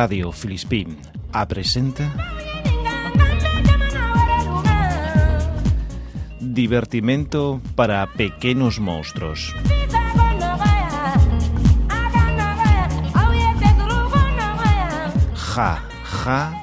Radio Filispín apresenta Divertimento para pequenos monstruos. Ja, ja.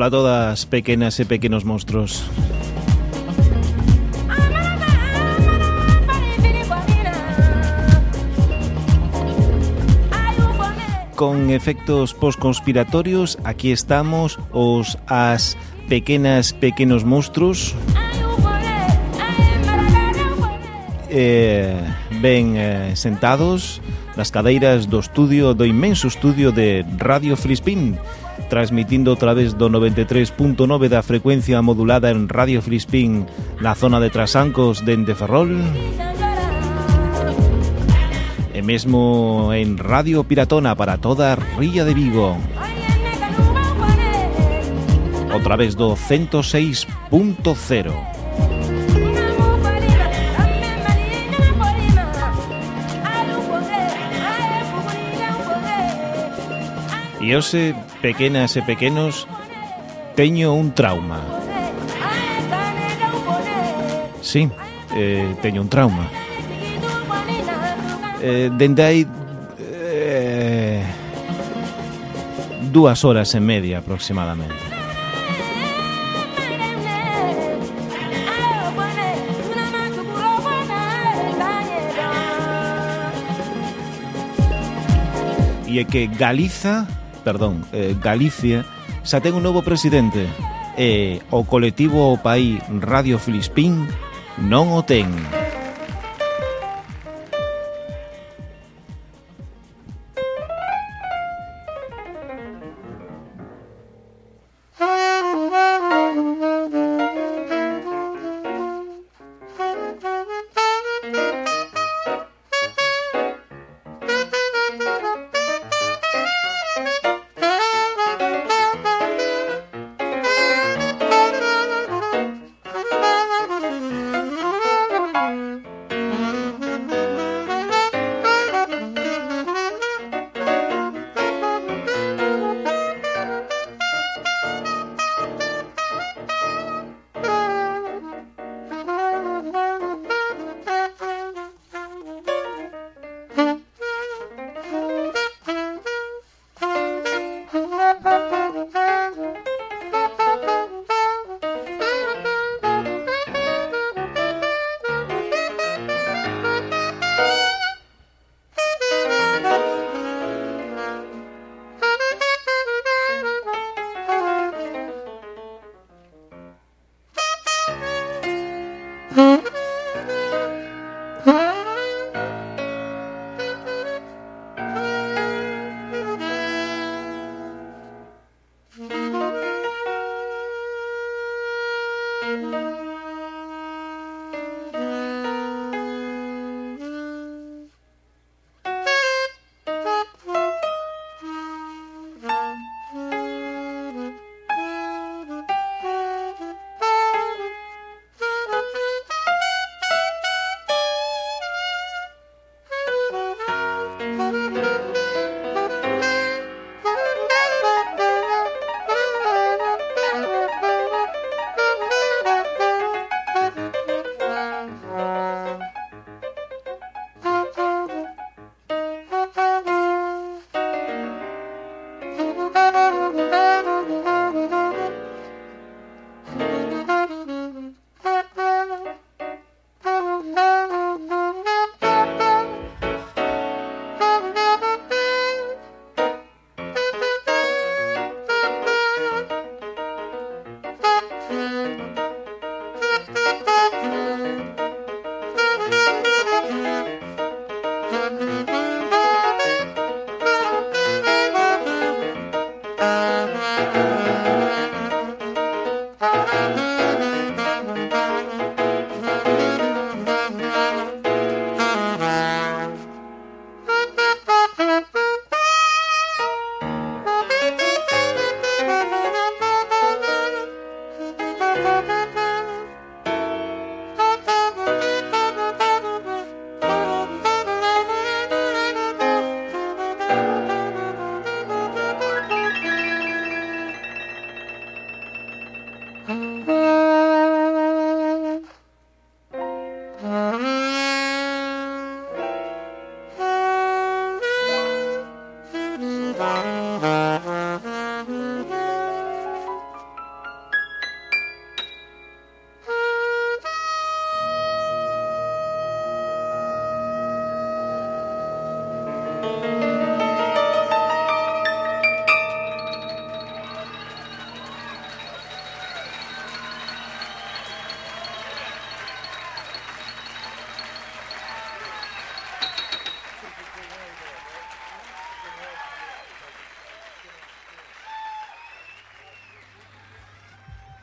Ola a todas, pequenas e pequenos monstruos. con efectos posconspiratorios, aquí estamos os as pequenas pequenos monstruos. Eh, ben eh, sentados nas cadeiras do estudio do inmenso estudio de Radio Frispin transmitindo a través do 93.9 da frecuencia modulada en Radio Frispín na zona de Trasancos dende Ferrol. E mesmo en Radio Piratona para toda a Ría de Vigo. A través do 106.0 E hoxe, pequenas e pequenos, teño un trauma. Sí, eh, teño un trauma. Eh, dende hai eh, dúas horas e media aproximadamente. e é que Galiza perdón, eh, Galicia xa ten un novo presidente e eh, o colectivo O Paí Radio Filispín non o ten.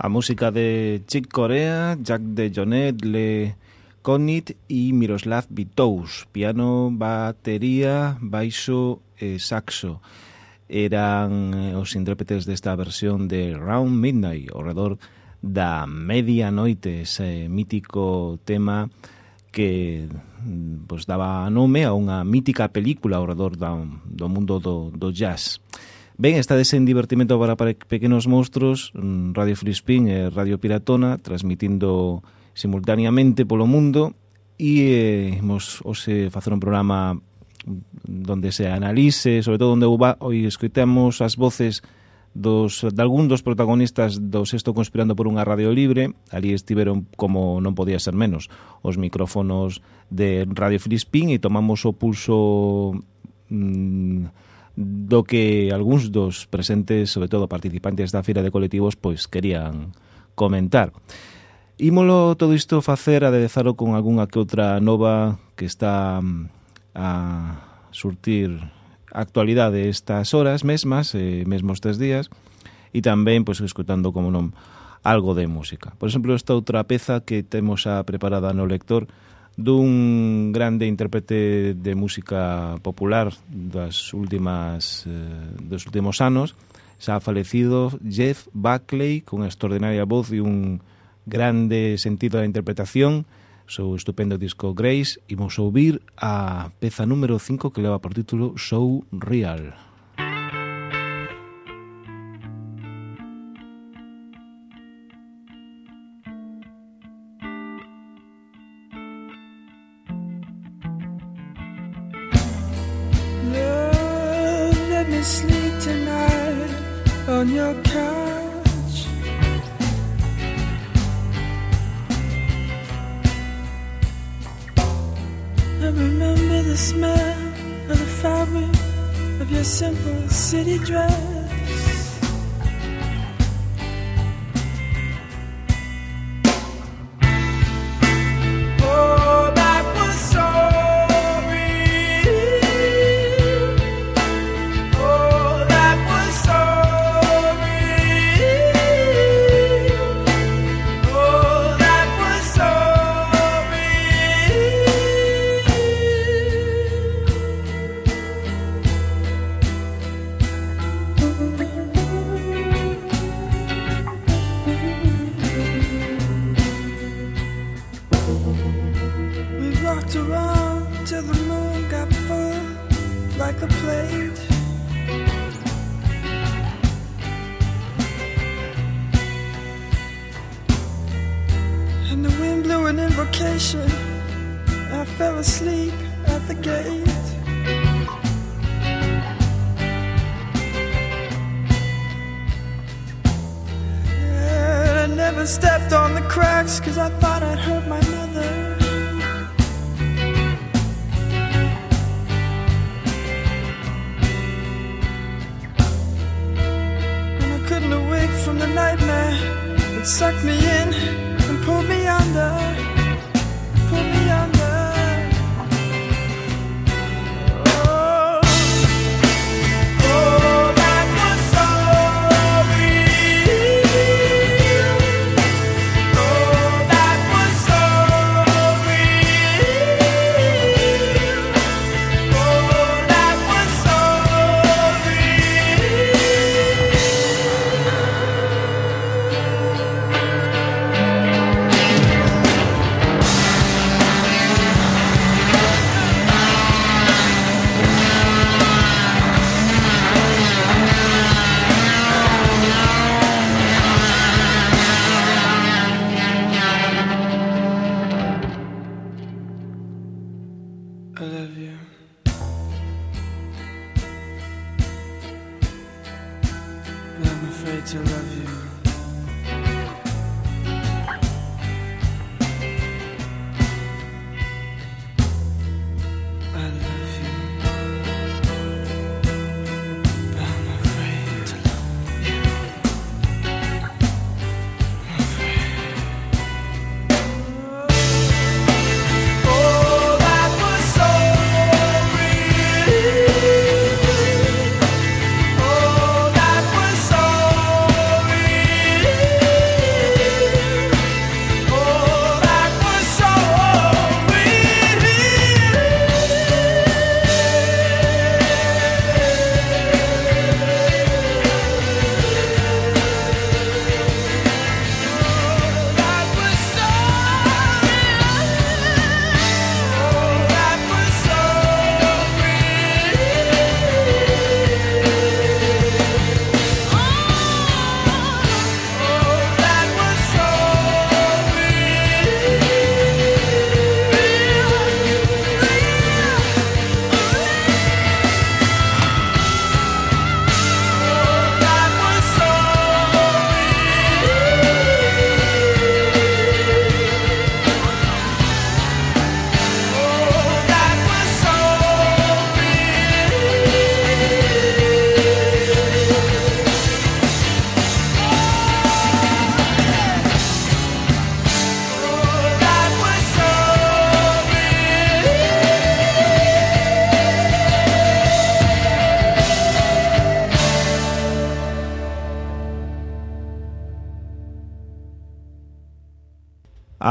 A música de Chick Corea, Jack de Jonet, Le Conit e Miroslav Vitous. Piano, batería, baixo e saxo. Eran eh, os intérpretes desta versión de Round Midnight, ao redor da medianoite, ese mítico tema que mm, pues, daba nome a unha mítica película ao redor da, do mundo do, do jazz. Ben, estades en divertimento para, pequenos monstruos, mm, Radio Frispín e Radio Piratona, transmitindo simultaneamente polo mundo, e eh, imos hoxe facer un programa donde se analice, sobre todo onde hoy escoitamos as voces dos, de algún dos protagonistas do Sexto Conspirando por unha Radio Libre, ali estiveron como non podía ser menos os micrófonos de Radio Frispín e tomamos o pulso Mmm, do que algúns dos presentes, sobre todo participantes da Feira de Colectivos, pois querían comentar. Ímolo todo isto facer aderezaro con algunha que outra nova que está mm, a surtir actualidade estas horas mesmas, eh, mesmos tres días, e tamén pois escutando como non algo de música. Por exemplo, esta outra peza que temos a preparada no lector dun grande intérprete de música popular das últimas eh, dos últimos anos, xa falecido Jeff Buckley con extraordinaria voz e un grande sentido da interpretación, seu estupendo disco Grace, imos ouvir a peza número 5 que leva por título Show Real.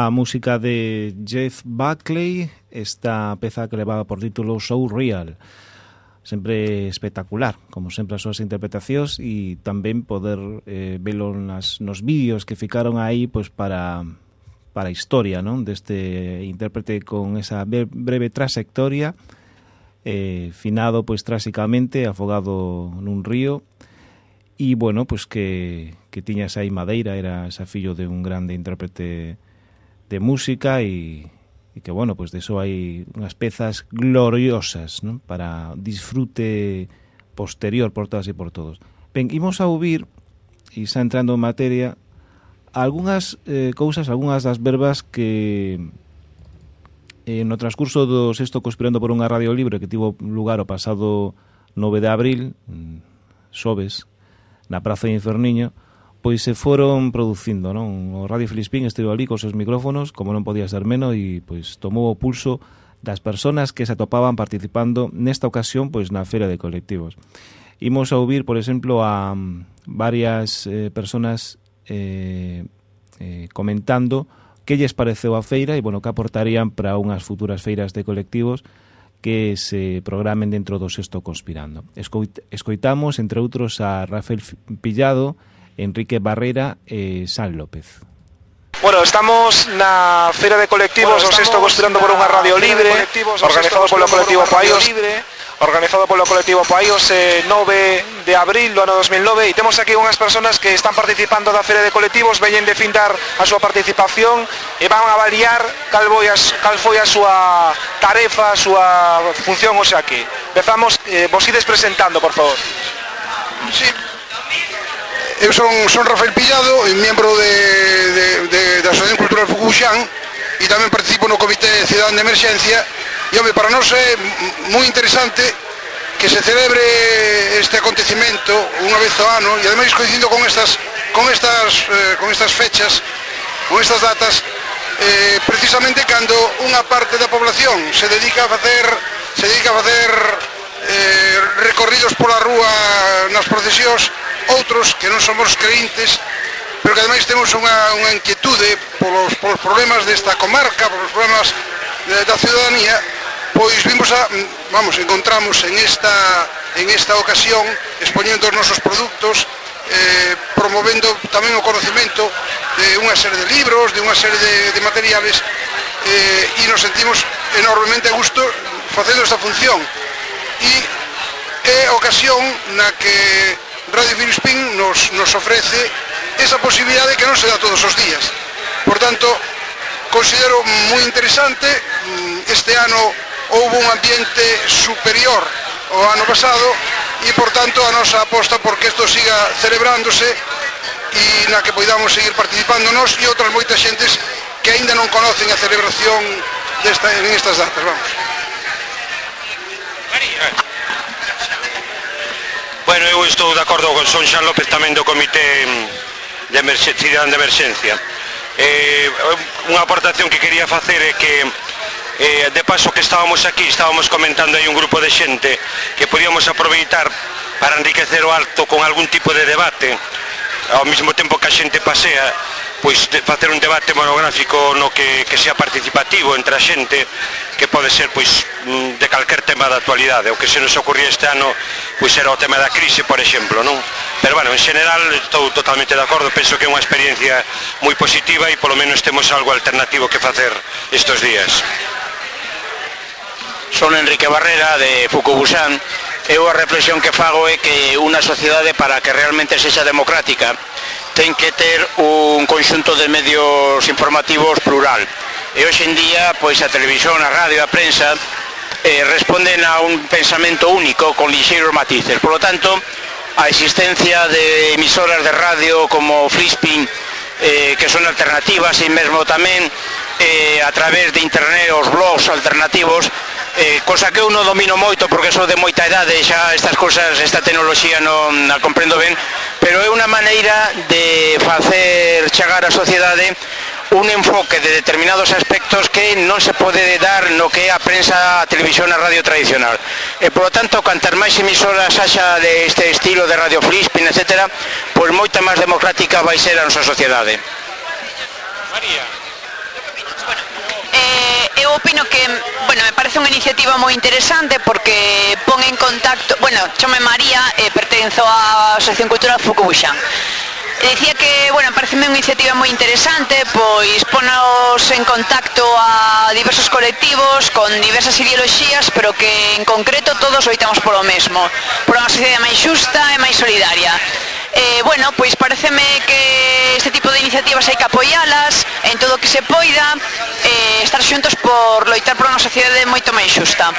a música de Jeff Buckley, esta peza que levaba por título So Real. Sempre espectacular, como sempre as súas interpretacións e tamén poder eh, velo nas, nos vídeos que ficaron aí pois para para a historia non? deste intérprete con esa breve trasectoria eh, finado pois trásicamente, afogado nun río e bueno, pois que, que tiña esa aí madeira, era xa fillo de un grande intérprete de música e, e que, bueno, pues de eso hai unhas pezas gloriosas ¿no? para disfrute posterior por todas e por todos. Ben, imos a ouvir, e xa entrando en materia, algunhas eh, cousas, algunhas das verbas que eh, no transcurso do sexto conspirando por unha radio libre que tivo lugar o pasado 9 de abril, mm, xoves, na Praza de Inferniño, pois se foron producindo, non? O Radio Filispín estivo ali cos seus micrófonos, como non podía ser menos, e pois tomou o pulso das persoas que se atopaban participando nesta ocasión pois na Feira de Colectivos. Imos a ouvir, por exemplo, a mm, varias eh, persoas eh, eh, comentando que lles pareceu a feira e, bueno, que aportarían para unhas futuras feiras de colectivos que se programen dentro do sexto conspirando. Escoit escoitamos, entre outros, a Rafael Pillado, Enrique Barrera eh, e San López. Bueno, estamos na Feira de Colectivos bueno, o sexto construyendo por unha radio libre organizado polo colectivo Paíos libre, organizado polo colectivo Paíos eh, 9 de abril do ano 2009 e temos aquí unhas persoas que están participando da Feira de Colectivos veñen de findar a súa participación e van a avaliar cal, foi a, cal foi a súa tarefa, a súa función hoxe aquí. Empezamos, eh, vos ides presentando, por favor. Sí, eu son, son Rafael Pillado, membro de, de, de, da Asociación Cultural Fucuxán e tamén participo no Comité de Cidadán de Emerxencia e, home, para nós é moi interesante que se celebre este acontecimento unha vez ao ano e ademais coincidindo con estas con estas eh, con estas fechas con estas datas eh, precisamente cando unha parte da población se dedica a facer se dedica a facer eh, recorridos pola rúa nas procesións outros que non somos creintes, pero que ademais temos unha, unha inquietude polos, polos problemas desta comarca, polos problemas de, da ciudadanía, pois vimos a, vamos, encontramos en esta, en esta ocasión, expoñendo os nosos produtos, eh, promovendo tamén o conocimento de unha serie de libros, de unha serie de, de materiales eh, e nos sentimos enormemente a gusto facendo esta función. E é ocasión na que Radio Filispín nos, nos ofrece esa posibilidade que non se dá todos os días. Por tanto, considero moi interesante, mm, este ano houve un ambiente superior ao ano pasado e, por tanto, a nosa aposta porque isto siga celebrándose e na que poidamos seguir participando nos e outras moitas xentes que aínda non conocen a celebración desta, en estas datas, vamos. María. Bueno, eu estou de acordo con Son Xan López tamén do Comité mm, de Emergencia, de Emerxencia. Eh, unha aportación que quería facer é que eh, de paso que estábamos aquí, estábamos comentando aí un grupo de xente que podíamos aproveitar para enriquecer o alto con algún tipo de debate ao mesmo tempo que a xente pasea pois de, facer un debate monográfico no que, que sea participativo entre a xente que pode ser pois mm, de calquer tema da actualidade. O que se nos ocurría este ano pois era o tema da crise por exemplo non? pero bueno, en general estou totalmente de acordo. Penso que é unha experiencia moi positiva e polo menos temos algo alternativo que facer estos días. Son Enrique Barrera de Fukubusan eu a reflexión que fago é que unha sociedade para que realmente sexa democrática ten que ter un conxunto de medios informativos plural. E hoxe en día, pois a televisión, a radio, a prensa, eh, responden a un pensamento único con lixeiros matices. Por lo tanto, a existencia de emisoras de radio como Flispin, eh, que son alternativas e mesmo tamén eh, a través de internet os blogs alternativos eh, cosa que eu non domino moito porque sou de moita edade e xa estas cousas, esta tecnoloxía non a comprendo ben, pero é unha maneira de facer chegar á sociedade un enfoque de determinados aspectos que non se pode dar no que é a prensa, a televisión, a radio tradicional. E, polo tanto, cantar máis emisoras haxa de este estilo de Radio Flispin, etc., pois moita máis democrática vai ser a nosa sociedade. María eh, eu opino que, bueno, me parece unha iniciativa moi interesante porque pon en contacto, bueno, chome María e eh, pertenzo á Asociación Cultural Fukubuxan. Te dicía que, bueno, pareceme unha iniciativa moi interesante, pois ponos en contacto a diversos colectivos con diversas ideoloxías, pero que en concreto todos oitamos polo mesmo, por unha sociedade máis xusta e máis solidaria. Eh, bueno, pois pareceme que este tipo de iniciativas hai que apoialas en todo o que se poida, eh, estar xuntos por loitar por unha sociedade moito máis xusta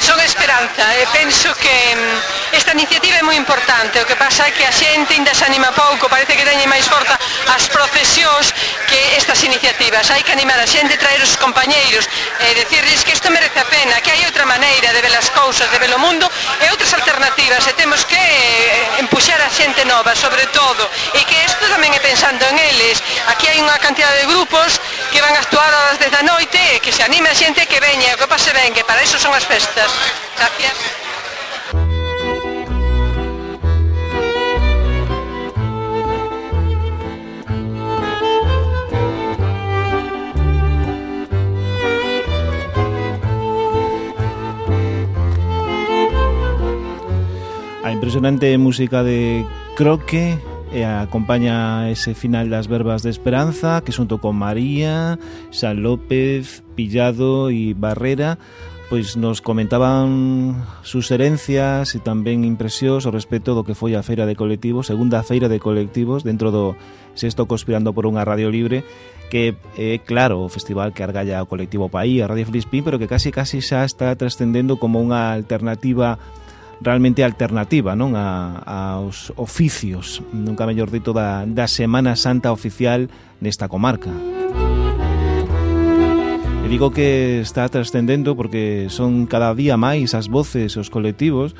son esperanza e penso que mm, esta iniciativa é moi importante, o que pasa é que a xente ainda se anima pouco, parece que teñen máis forza as procesións que estas iniciativas. Hai que animar a xente, traer os compañeiros e decirles que isto merece a pena, que hai outra maneira de ver as cousas, de ver o mundo e outras alternativas e temos que eh, empuxar a xente nova, sobre todo, e que isto tamén é pensando en eles. Aquí hai unha cantidad de grupos que van a actuar ás 10 da noite e que se anime a xente que veña, que pase ben, que para iso son as festas. Gracias. A impresionante música de Croque e acompaña ese final das verbas de esperanza que xunto con María, San López, Pillado e Barrera pois nos comentaban sus herencias e tamén impresións ao respecto do que foi a feira de colectivos, segunda feira de colectivos dentro do Sexto Conspirando por unha radio libre que é claro o festival que argalla o colectivo Paí, a Radio Filispín, pero que casi casi xa está trascendendo como unha alternativa realmente alternativa non a, aos oficios, nunca mellor dito, da, da Semana Santa oficial nesta comarca. E digo que está trascendendo porque son cada día máis as voces e os colectivos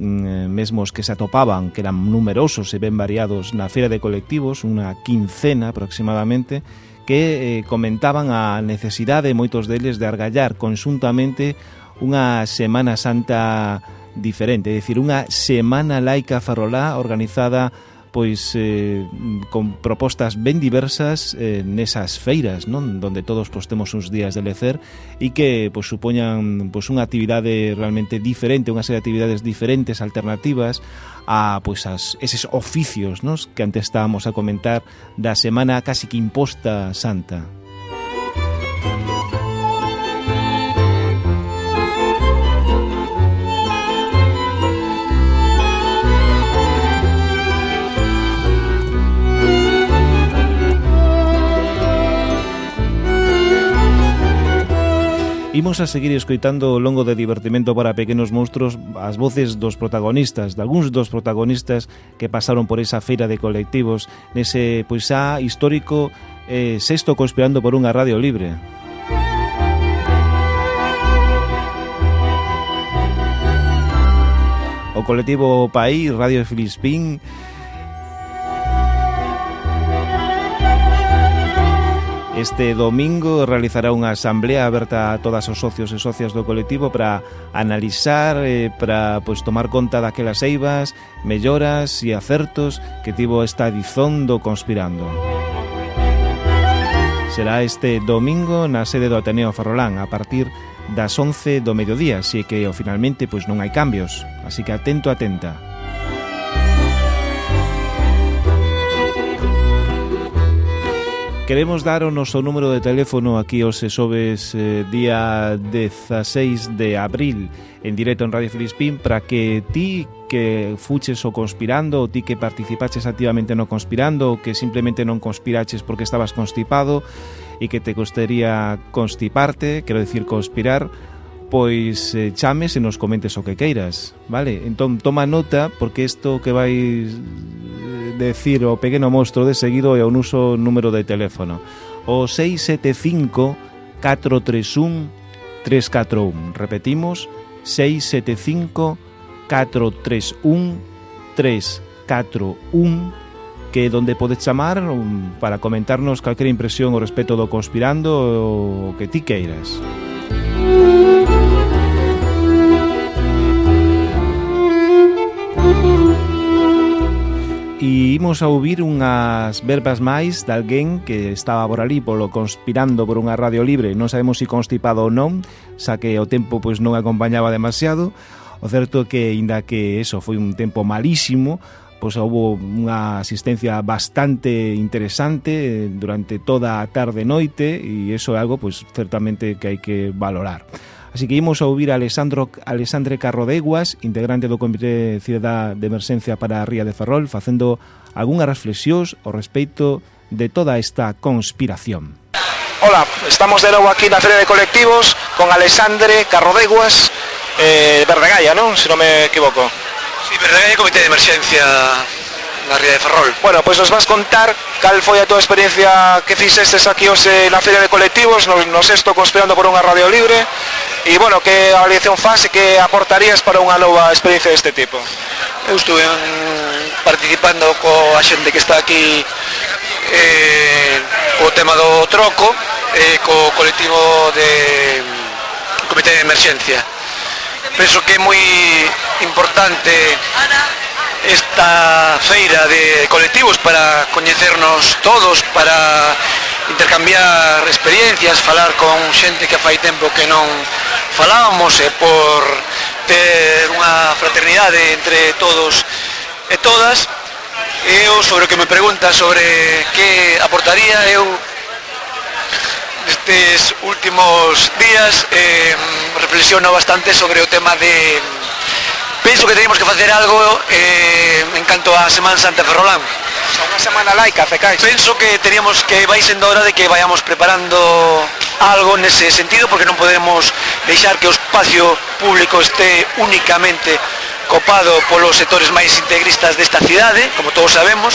mm, eh, mesmos que se atopaban, que eran numerosos e ben variados na feira de colectivos, unha quincena aproximadamente, que eh, comentaban a necesidade moitos deles de argallar consuntamente unha Semana Santa diferente, é dicir, unha semana laica farolá organizada pois eh, con propostas ben diversas eh, nesas feiras, non, donde todos pois temos uns días de lecer e que pois supoñan pois unha actividade realmente diferente, unha serie de actividades diferentes, alternativas a pois as, eses oficios, non, que antes estábamos a comentar da semana casi que imposta santa. Música Imos a seguir escoitando o longo de divertimento para pequenos monstruos as voces dos protagonistas, dalgúns dos protagonistas que pasaron por esa feira de colectivos nese pois xa histórico eh, sexto conspirando por unha radio libre. O colectivo País, Radio Filispín, Este domingo realizará unha asamblea aberta a todas os socios e socias do colectivo para analizar, eh, para pois, tomar conta daquelas eivas, melloras e acertos que tivo esta dizón do Conspirando. Será este domingo na sede do Ateneo Ferrolán a partir das 11 do mediodía, así que eh, finalmente pois non hai cambios, así que atento, atenta. Queremos dar o noso número de teléfono aquí os sobes eh, día 16 de abril en directo en Radio Filispín para que ti que fuches o conspirando, ou ti que participaches activamente no conspirando, ou que simplemente non conspiraches porque estabas constipado e que te costaría constiparte, quero decir conspirar, pois eh, chames e nos comentes o que queiras, vale? Entón, toma nota, porque isto que vais eh, decir o pequeno monstro de seguido é o noso número de teléfono. O 675 431 341. Repetimos, 675 431 341 que é donde podes chamar para comentarnos calquera impresión o respecto do conspirando o que ti queiras. Música e imos a ouvir unhas verbas máis de alguén que estaba por ali polo conspirando por unha radio libre. Non sabemos se si constipado ou non xa que o tempo pois non acompañaba demasiado. O certo é que inda que eso foi un tempo malísimo pois houbo unha asistencia bastante interesante eh, durante toda a tarde e noite e iso é algo pois certamente que hai que valorar. Así que imos a ouvir a Alessandro Alexandre Carrodeguas, integrante do Comité de Cidadá de Emerxencia para a Ría de Ferrol, facendo algunhas reflexións ao respecto de toda esta conspiración. Hola, estamos de novo aquí na Feria de Colectivos con Alexandre Carrodeguas, eh, Verdegalla, non? Se non me equivoco. Sí, Verdegalla, Comité de Emerxencia na ría de Ferrol. Bueno, pois nos vas contar cal foi a tua experiencia que fixestes aquí hoxe na Feria de Colectivos, nos, nos esto conspirando por unha radio libre, e, bueno, que avaliación e que aportarías para unha nova experiencia deste tipo? Eu estuve participando coa xente que está aquí eh, co tema do troco eh, co colectivo de Comité de Emerxencia. Penso que é moi importante esta feira de colectivos para coñecernos todos, para intercambiar experiencias, falar con xente que fai tempo que non falábamos e por ter unha fraternidade entre todos e todas. Eu sobre o que me pregunta sobre que aportaría eu nestes últimos días eh, reflexiono bastante sobre o tema de penso que teníamos que facer algo eh, en canto a Semana Santa Ferrolán. Unha semana laica, Fecais penso que teníamos que vai sendo hora de que vayamos preparando algo nese sentido porque non podemos deixar que o espacio público este únicamente copado polos sectores máis integristas desta cidade, como todos sabemos,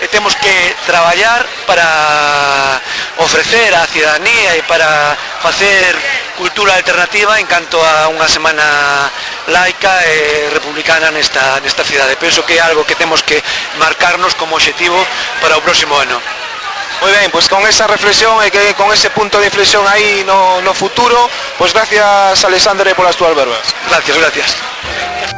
e temos que traballar para ofrecer á cidadanía e para facer cultura alternativa en canto a unha semana laica e republicana nesta, nesta cidade. Penso que é algo que temos que marcarnos como objetivo para o próximo ano. Moi ben, pois con esa reflexión e que con ese punto de inflexión aí no, no futuro, pois gracias Alexandre polas túas verbas. Gracias, gracias.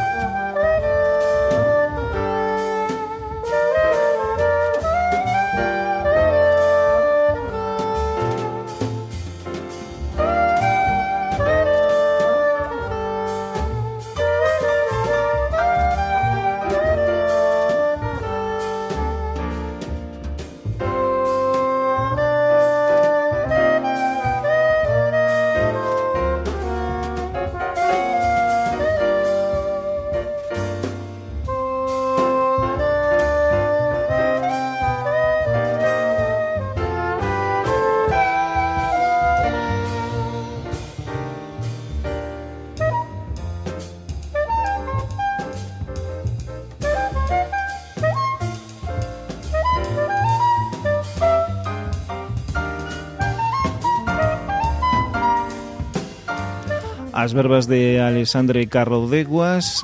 As verbas de Alexandre Carro Deguas,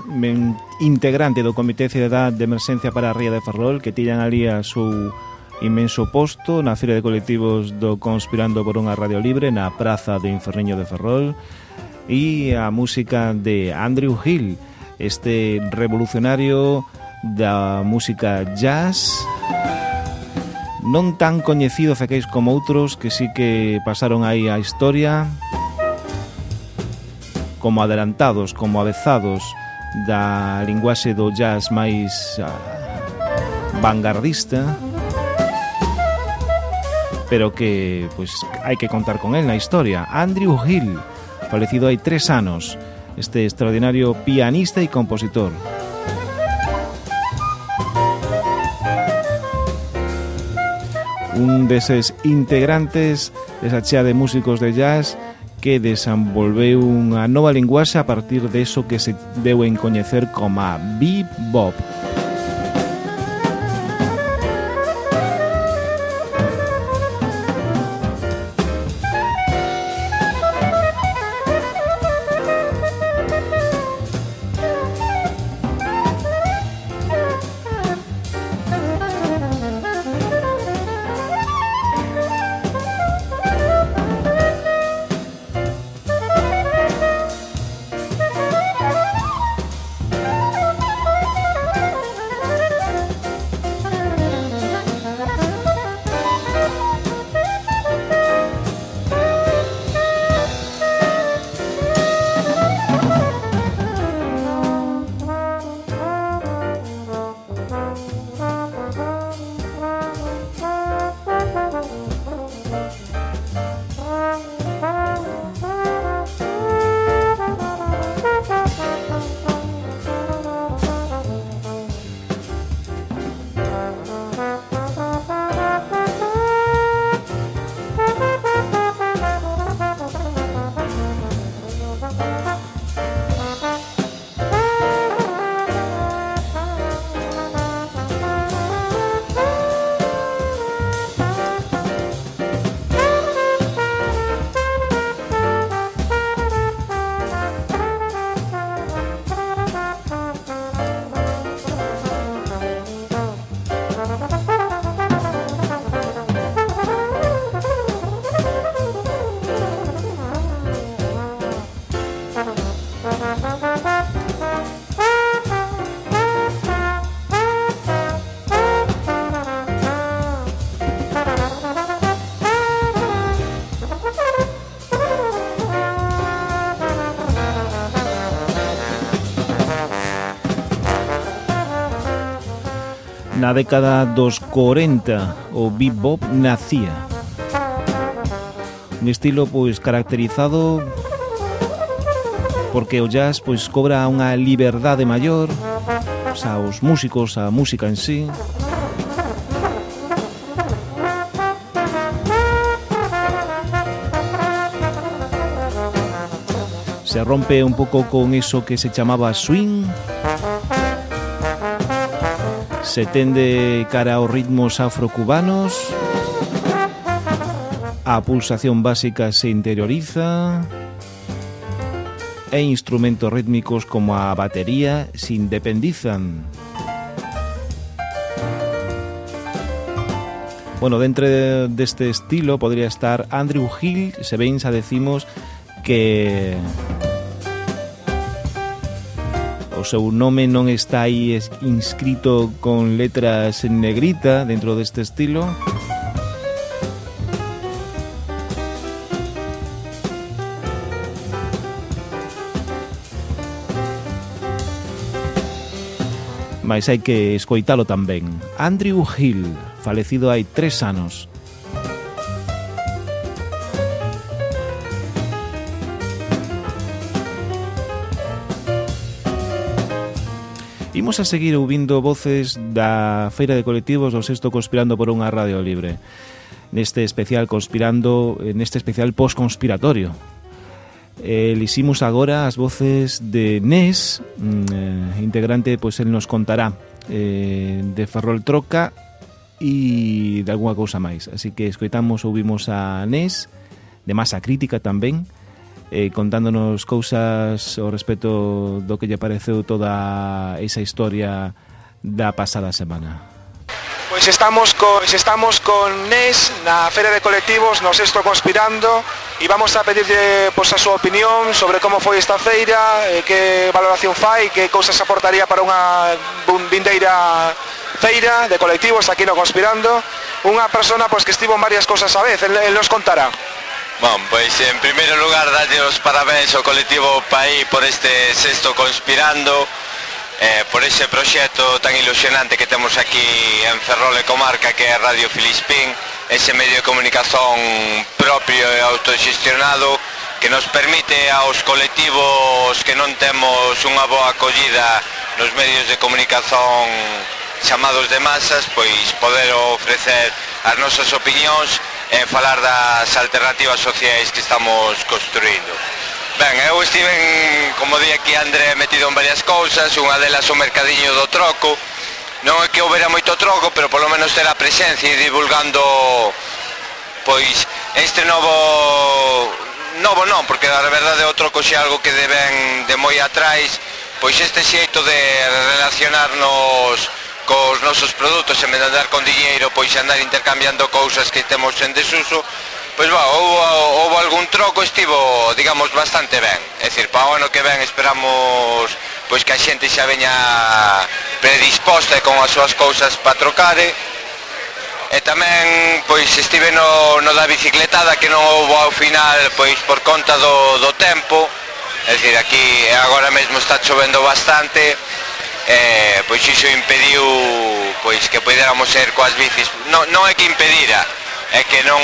integrante do Comité Cidadá de Emerxencia para a Ría de Ferrol, que tiñan ali a seu inmenso posto na Feira de Colectivos do Conspirando por unha Radio Libre na Praza de Inferniño de Ferrol e a música de Andrew Hill, este revolucionario da música jazz non tan coñecido fequeis como outros que sí que pasaron aí a historia como adelantados, como avezados da linguaxe do jazz máis uh, vanguardista pero que pois, hai que contar con él na historia. Andrew Hill, falecido hai tres anos este extraordinario pianista e compositor. Un deses integrantes desa chea de músicos de jazz que desenvolveu unha nova linguaxe a partir de eso que se deu en coñecer como bebop. Na década dos 40 o bebop nacía. Un estilo pois caracterizado porque o jazz pois cobra unha liberdade maior pois, aos músicos, a música en sí. Se rompe un pouco con iso que se chamaba swing. Swing. Se tende cara aos ritmos afrocubanos a pulsación básica se interioriza e instrumentos rítmicos como a batería se independizan. Bueno, dentro deste estilo podría estar Andrew Hill, se ven, xa decimos que o seu nome non está aí inscrito con letras en negrita dentro deste estilo. Mas hai que escoitalo tamén. Andrew Hill, falecido hai tres anos, Imos a seguir ouvindo voces da Feira de Colectivos do Sexto Conspirando por unha Radio Libre neste especial conspirando, eh, neste especial post-conspiratorio. Eh, liximos agora as voces de Nes, mm, eh, integrante, pois el nos contará eh, de Ferrol Troca e de alguna cousa máis. Así que escoitamos, ouvimos a Nes, de masa crítica tamén, eh, contándonos cousas ao respecto do que lle pareceu toda esa historia da pasada semana. Pois estamos con, pois estamos con Nes na Feira de Colectivos no Sexto Conspirando e vamos a pedirlle pois, a súa opinión sobre como foi esta feira, eh, que valoración fai, que cousas aportaría para unha vindeira feira de colectivos aquí no Conspirando. Unha persona pois, que estivo en varias cousas a vez, el, el nos contará. Bon, pois en primeiro lugar dalle os parabéns ao colectivo PAI por este sexto conspirando eh, por ese proxecto tan ilusionante que temos aquí en Ferrol e Comarca que é Radio Filispín ese medio de comunicación propio e autogestionado que nos permite aos colectivos que non temos unha boa acollida nos medios de comunicación chamados de masas, pois poder ofrecer as nosas opinións e falar das alternativas sociais que estamos construindo. Ben, eu estive, como di aquí André, metido en varias cousas, unha delas o mercadiño do troco, non é que houbera moito troco, pero polo menos ter a presencia e divulgando pois este novo novo non, porque a verdade o troco xe algo que deben de moi atrás, pois este xeito de relacionarnos cos nosos produtos en vez de andar con diñeiro pois andar intercambiando cousas que temos en desuso Pois va, houve, houve algún troco estivo, digamos, bastante ben. É dicir, para o ano que ven esperamos pois que a xente xa veña predisposta e con as súas cousas para trocare e, e tamén pois estive no, no da bicicletada que non houve ao final pois por conta do, do tempo. É dicir, aquí agora mesmo está chovendo bastante eh, pois iso impediu pois que poidéramos ser coas bicis. Non, non é que impedira é que non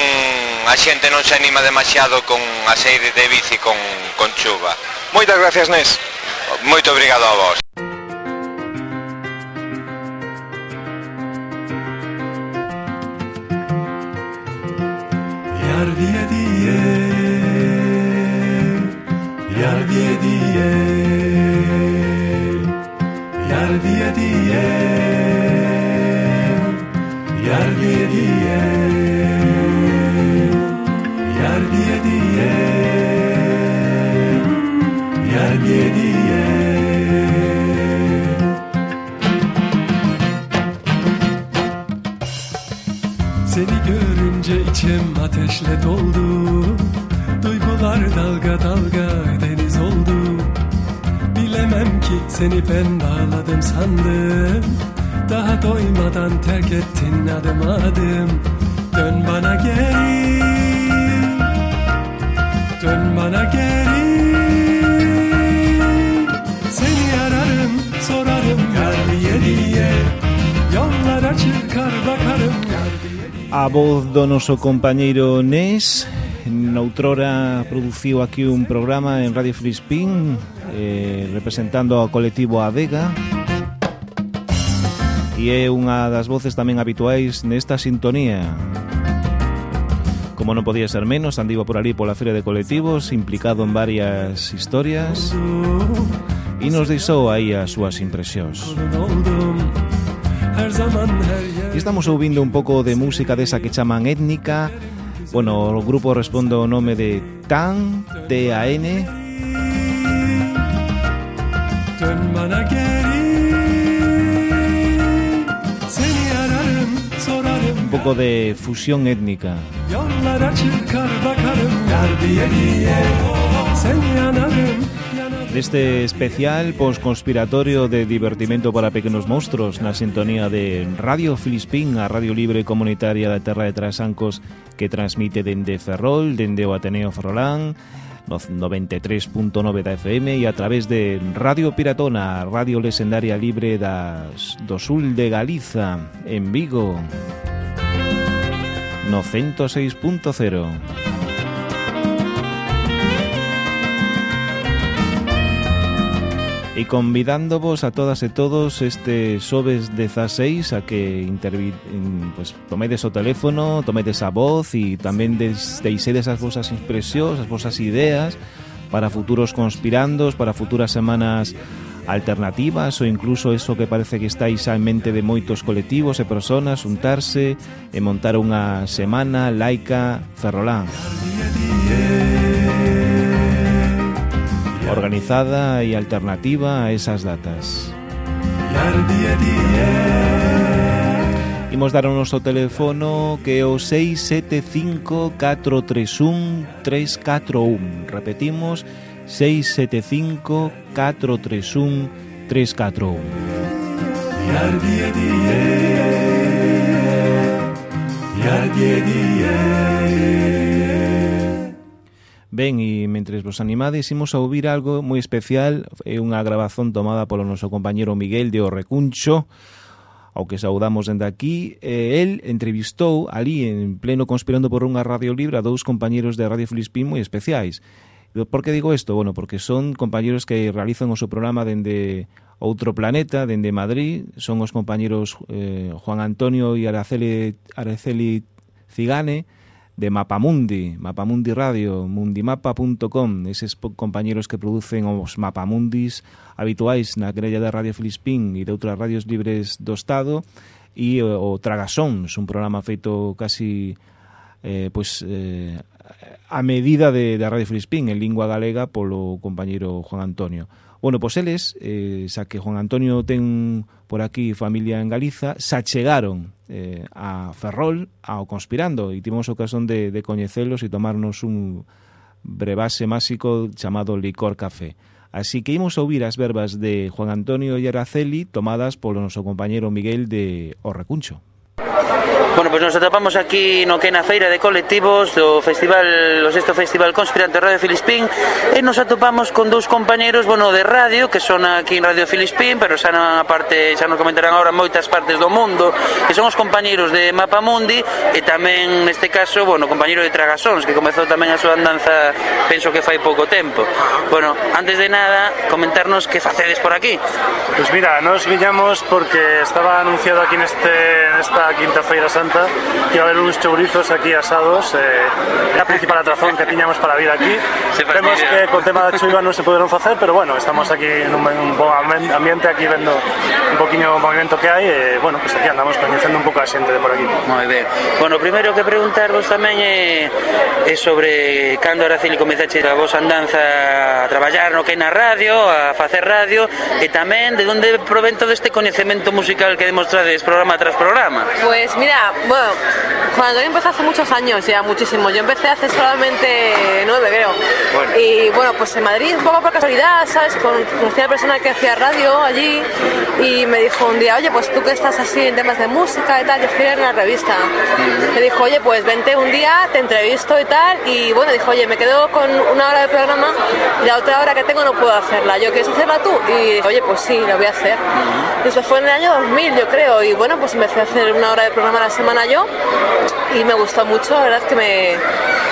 a xente non se anima demasiado con a sair de bici con, con chuva. Moitas gracias Nes. Moito obrigado a vos. Yer diye diye Yer diye diye Yer diye diye Yer diye diye. Seni görünce içim ateşle doldu. Duygular dalga dalga deniz ki seni ben bağladım sandım. Daha doymadan terk ettin adım adım. Dön bana geri. Dön bana geri. Seni ararım sorarım yar diye diye. Yollara çıkar bakarım yar A voz do noso compañeiro Nes Noutrora produciu aquí un programa en Radio Frispín eh, representando ao colectivo A Vega e é unha das voces tamén habituais nesta sintonía. Como non podía ser menos, andiva por ali pola Feria de Colectivos, implicado en varias historias e nos deixou aí as súas impresións. E estamos ouvindo un pouco de música desa que chaman étnica, Bueno, o grupo responde ao nome de TAN, T-A-N, pouco de fusión étnica. Yollara çıkar bakarım yar diye diye yanarım Neste especial post conspiratorio de divertimento para pequenos monstruos na sintonía de Radio Filispín, a Radio Libre Comunitaria da Terra de Trasancos que transmite dende Ferrol, dende o Ateneo Ferrolán, 93.9 da FM e a través de Radio Piratona, Radio Lesendaria Libre das, do Sul de Galiza, en Vigo. 906.0. y convidándoos a todas y todos este Sobes de ZA6 a que pues, toméis o teléfono, toméis esa voz y tamén deixedes esas vosas impresións, as vosas ideas para futuros conspirandos, para futuras semanas alternativas ou incluso eso que parece que está xa en mente de moitos colectivos e personas untarse e montar unha semana laica ferrolán organizada e alternativa a esas datas. Imos dar o noso teléfono que é o 675-431-341. Repetimos, 675 431 341. Yardiye diye, yardiye diye. Ben, e mentres vos animades, imos a ouvir algo moi especial, é unha grabazón tomada polo noso compañero Miguel de Orrecuncho, ao que saudamos dende aquí, eh, el entrevistou ali en pleno conspirando por unha radio libre a dous compañeros de Radio Filispín moi especiais. Por que digo isto? Bueno, porque son compañeros que realizan o seu programa dende outro planeta, dende Madrid, son os compañeros eh, Juan Antonio e Araceli, Araceli Cigane, de Mapamundi, Mapamundi Radio, mundimapa.com, eses compañeros que producen os mapamundis habituais na grella da Radio Filispín e de outras radios libres do Estado, e o, o Tragasons, un programa feito casi eh, pois, eh, a medida de, da Radio Filispín en lingua galega polo compañeiro Juan Antonio. Bueno, pois eles, eh, xa que Juan Antonio ten por aquí familia en Galiza, xa chegaron eh, a Ferrol ao Conspirando e tivemos ocasión de, de coñecelos e tomarnos un brevase máxico chamado licor café. Así que imos a ouvir as verbas de Juan Antonio e Araceli tomadas polo noso compañeiro Miguel de O Recuncho. Bueno, pois pues nos atopamos aquí no que na feira de colectivos do festival, o sexto festival Conspirante Radio Filispín e nos atopamos con dous compañeros, bueno, de radio que son aquí en Radio Filispín, pero xa na parte, xa nos comentarán agora moitas partes do mundo, que son os compañeiros de Mapa Mundi e tamén neste caso, bueno, compañeiro de Tragasóns que comezou tamén a súa andanza penso que fai pouco tempo. Bueno, antes de nada, comentarnos que facedes por aquí. Pois pues mira, nos viñamos porque estaba anunciado aquí neste nesta quinta feira santa Santa y a haber unos chourizos aquí asados, eh, a principal atracción que tiñamos para vir aquí. Vemos que con tema da chuva non se poderon facer, pero bueno, estamos aquí nun, un bon ambiente, aquí vendo un poquinho o movimento que hai, e eh, bueno, pues aquí andamos coñecendo un pouco a xente de por aquí. Moi ben. Bueno, primeiro que preguntarvos tamén eh, é, é sobre cando Araceli comezaxe a vos andanza a traballar no que na radio, a facer radio, e tamén de onde provento deste coñecemento musical que demostrades programa tras programa? Pois pues mira, bueno, Juan Antonio empezó hace muchos años, ya muchísimo. Yo empecé hace solamente nueve, creo. Bueno. Y bueno, pues en Madrid, un poco por casualidad, ¿sabes? Con- Conocí a una persona que hacía radio allí y me dijo un día, oye, pues tú que estás así en temas de música y tal, yo escribí en una revista. Me dijo, oye, pues vente un día, te entrevisto y tal. Y bueno, dijo, oye, me quedo con una hora de programa y la otra hora que tengo no puedo hacerla. Yo, ¿quieres hacerla tú? Y dije, oye, pues sí, la voy a hacer. Y eso fue en el año 2000, yo creo. Y bueno, pues empecé a hacer una hora de programa a la semana yo y me gustó mucho, la verdad es que me,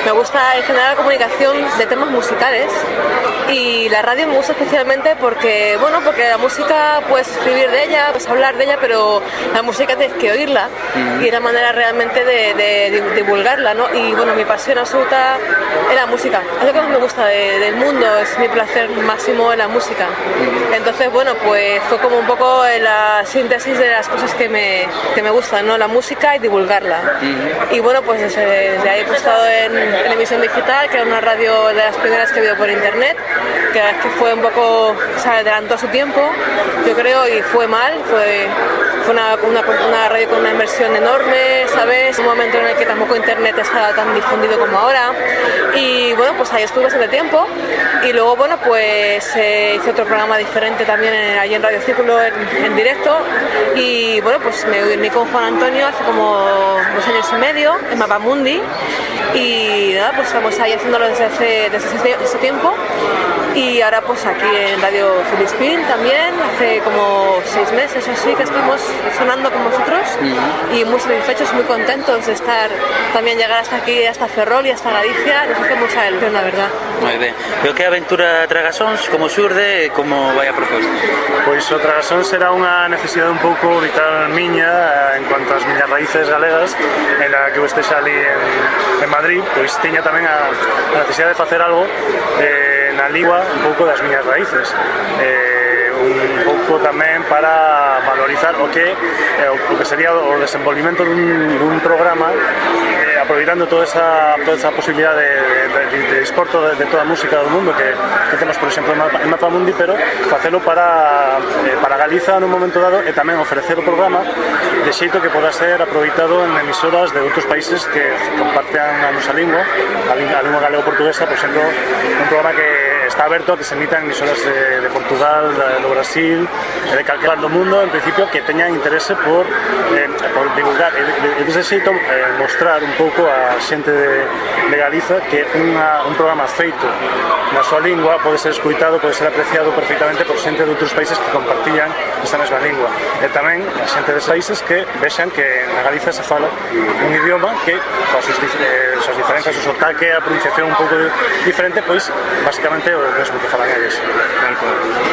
me gusta en general la comunicación de temas musicales y la radio me gusta especialmente porque, bueno, porque la música puedes escribir de ella, puedes hablar de ella, pero la música tienes que oírla y es la manera realmente de, de- de divulgarla, ¿no? Y bueno, mi pasión absoluta es la música, es lo que más me gusta de- del mundo, es mi placer máximo en la música. Entonces, bueno, pues fue como un poco la síntesis de las cosas que me, que me gustan, ¿no? La música divulgarla. Y bueno, pues desde, desde ahí he estado en, en emisión digital, que era una radio de las primeras que visto por internet, que fue un poco, se adelantó a su tiempo, yo creo, y fue mal, fue, fue una, radio con una inversión enorme, ¿sabes? Un momento en el que tampoco internet estaba tan difundido como ahora. Y bueno, pues ahí estuve bastante tiempo. Y luego, bueno, pues eh, hice otro programa diferente también en- allí en Radio Círculo en, en directo. Y bueno, pues me uní con Juan Antonio hace como dos años y medio en Mapamundi. Y nada, pues estamos ahí haciéndolo desde, hace, desde ese, ese tiempo. Y ahora pues aquí en Radio Filispín también, hace como seis meses o así que estamos sonando con vosotros y muy satisfechos, muy contentos de estar, también llegar hasta aquí, hasta Ferrol y hasta Galicia, nos hace mucha ilusión la verdad. Moi ben. Pero que aventura Tragasóns, como xurde e como vai a proposta? Pois o Tragasón será unha necesidade un pouco vital miña eh, en cuanto ás miñas raíces galegas en la que eu estexa ali en, en Madrid pois tiña tamén a necesidade de facer algo eh, na lingua un pouco das miñas raíces. Eh, un pouco tamén para valorizar o que eh, que sería o desenvolvimento dun, dun programa eh, toda esa, toda esa posibilidad de, de, de, de exporto de, de toda a música do mundo que, que por exemplo, en Mapa- pero facelo para, eh, para Galiza nun momento dado e tamén ofrecer o programa de xeito que poda ser aproveitado en emisoras de outros países que comparten a nosa lingua, a, a lingua galego-portuguesa, por exemplo, un programa que está aberto a que se emita en emisoras de, de Portugal, de, do Brasil, eh, e de calquera do mundo, en principio, que teñan interese por, eh, por divulgar, e, e dese xeito eh, mostrar un pouco a xente de, de Galiza que unha, un programa feito na súa lingua pode ser escuitado, pode ser apreciado perfectamente por xente de outros países que compartían esa mesma lingua. E tamén a xente de países que vexan que na Galiza se fala un idioma que, coas sus, eh, sus diferencias o sotaque, a pronunciación un pouco diferente, pois, basicamente o mesmo que falan eles.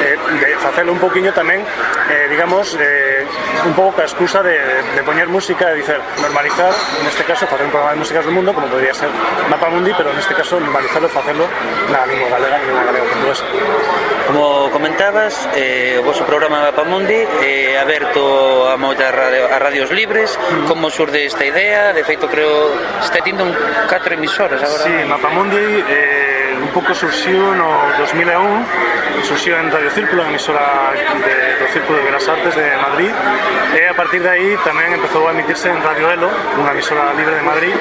Eh, de, facelo un poquinho tamén, eh, digamos, eh, un pouco a excusa de, de poñer música e dicer, normalizar, neste caso, facer un programa de músicas do mundo, como podría ser Mapa Mundi, pero neste caso normalizarlo e facelo na lingua galega, na lingua galega portuguesa. Como comentabas, eh, o vosso programa Mapamundi é eh, aberto a moitas radio, a radios libres. Mm. Como surde esta idea? De feito, creo, está tindo un catro emisoras agora. Sí, Mapamundi... Eh, un pouco surxiu no 2001 surxiu en Radio Círculo, emisora de, do Círculo de Belas Artes de Madrid e a partir de aí tamén empezou a emitirse en Radio Elo, unha emisora libre de Madrid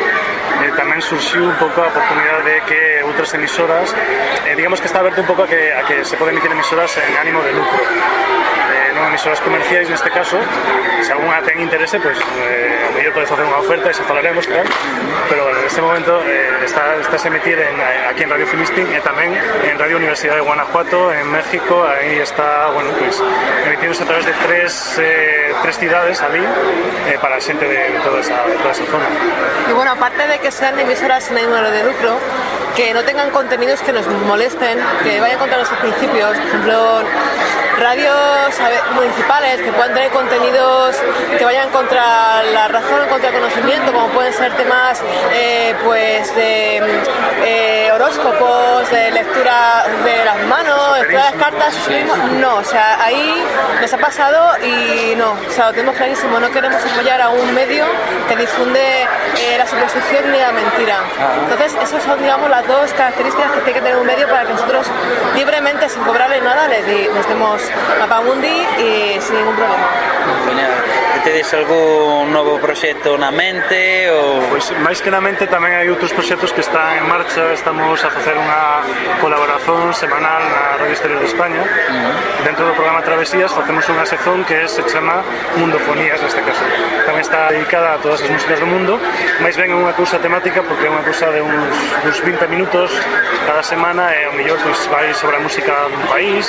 tamén surxiu un pouco a oportunidade de que outras emisoras eh, digamos que está aberto un pouco a que, a que se poden emitir emisoras en ánimo de lucro non emisoras comerciais neste caso se alguna ten interese pois eh, a mellor pode facer unha oferta e se falaremos pero bueno, neste momento eh, está, está a emitir en, eh, aquí en Radio Filistín e tamén en Radio Universidade de Guanajuato en México, aí está bueno, pois, emitíndose a través de tres, eh, tres cidades ali eh, para a xente de, toda, esa, toda esa zona. Y bueno, aparte de que sean emisoras sin ánimo de lucro, que no tengan contenidos que nos molesten, que vayan contra nuestros principios, por ejemplo, radios municipales que puedan tener contenidos que vayan contra la razón, contra el conocimiento, como pueden ser temas eh, pues de eh, horóscopos, de lectura de las manos, lectura de las cartas, no, o sea, ahí nos ha pasado y no, o sea, lo tenemos clarísimo, no queremos apoyar a un medio que difunde eh, la superstición ni la mentira. Entonces, esas son, digamos, las dos características que tiene que tener un medio para que nosotros libremente, sin cobrarle nada, les, demos Mapamundi y sin ningún problema. tedes algún novo proxecto na mente ou Pois máis que na mente tamén hai outros proxectos que están en marcha, estamos a facer unha colaboración semanal na Radio Exterior de España. Uh -huh. Dentro do programa Travesías facemos unha sección que se chama Mundofonías neste caso. Tamén está dedicada a todas as músicas do mundo, máis ben é unha cousa temática porque é unha cousa de uns, uns 20 minutos cada semana e ao mellor pois, vai sobre a música dun país,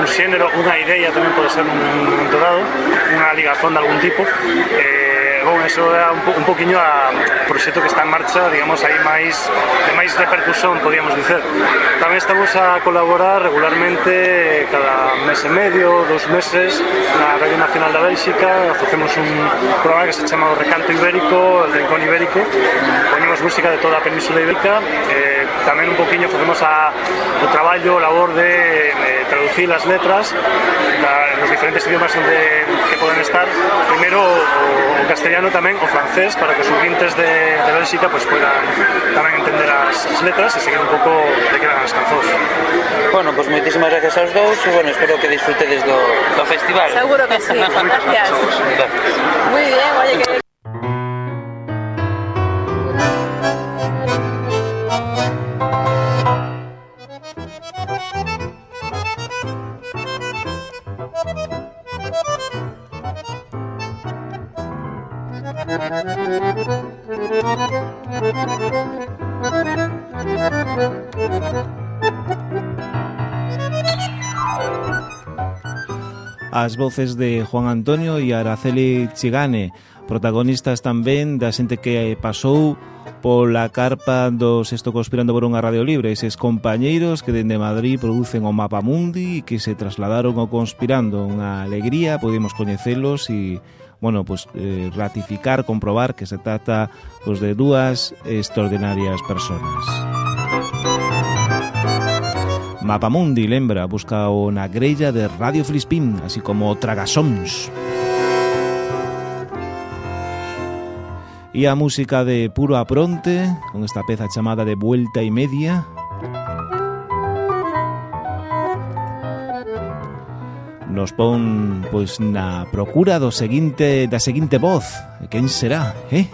un xénero, unha idea tamén pode ser un momento dado, unha ligazón de algún tipo equipos. Eh, bon, eso é un, po, un poquinho a proxecto que está en marcha, digamos, aí máis de máis repercusión, podíamos dicer. Tamén estamos a colaborar regularmente cada mes e medio, dos meses, na Radio Nacional da Bélxica, facemos un programa que se chama o Recanto Ibérico, el Rincón Ibérico, ponemos música de toda a Península Ibérica, eh, tamén un poquinho facemos a, o traballo, a labor de eh, traducir as letras da, nos diferentes idiomas onde que poden estar, primeiro o, o castellano castelano tamén o francés para que os ouvintes de, de Bélxica pues, puedan tamén entender as, as letras e seguir un pouco de que eran as canzóns. Bueno, pues moitísimas gracias aos dous e bueno, espero que disfrutedes do, do festival. Seguro que sí. gracias. gracias. Muy bien, oye que Thank you. As voces de Juan Antonio e Araceli Chigane, protagonistas tamén da xente que pasou pola carpa dos Sexto conspirando por unha radio libre Eses compañeiros que dende Madrid producen o Mapa Mundi E que se trasladaron ao Conspirando. Unha alegría, podemos coñecelos e bueno, pues eh, ratificar, comprobar que se trata pues, de dúas extraordinarias personas. Mapamundi lembra, busca unha grella de Radio Filispín, así como Tragasons. E a música de Puro Apronte, con esta peza chamada de Vuelta y Media, nos pon pois na procura do seguinte da seguinte voz. Quen será, eh?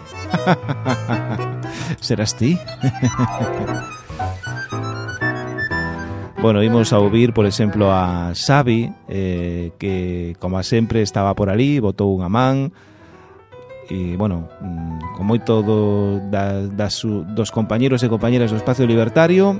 Serás ti? bueno, imos a ouvir, por exemplo, a Xavi, eh, que, como a sempre, estaba por ali, botou unha man, e, bueno, mm, con moito do, da, da su, dos compañeros e compañeras do Espacio Libertario,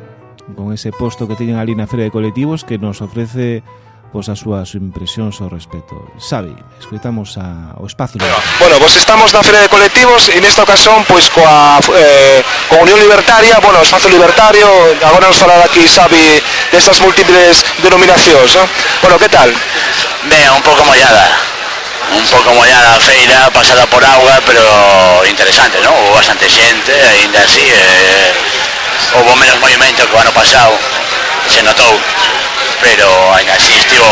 con ese posto que teñen ali na Feria de Colectivos, que nos ofrece pois as súas impresións ao respecto. Xavi, escoitamos a, o espacio. Bueno, bueno, pues estamos na Feria de Colectivos e nesta ocasión pois coa eh, con Unión Libertaria, bueno, Espacio Libertario, agora nos falará aquí Xavi destas múltiples denominacións, ¿no? Bueno, que tal? Ben, un pouco mollada. Un pouco mollada a feira, pasada por agua, pero interesante, non? Houve bastante xente, aínda así, eh, houve menos movimento que o ano pasado, se notou pero ainda así estivo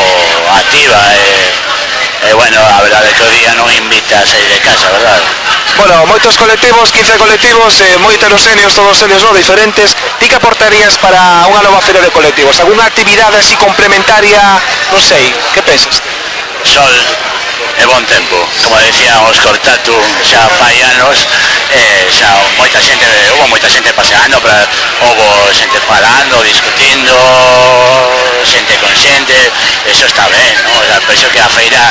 activa e, e bueno, a verdade que o día non invita a sair de casa, verdad? Bueno, moitos colectivos, 15 colectivos, eh, moi heteroxéneos, todos eles no, diferentes. Ti que aportarías para unha nova feira de colectivos? Alguna actividade así complementaria, non sei, que pensas? Sol, e bon tempo. Como decía Óscar xa fai anos, eh, xa moita xente, houve moita xente paseando, pero houve xente falando, discutindo, xente con xente, eso está ben, ¿no? O sea, penso que a feira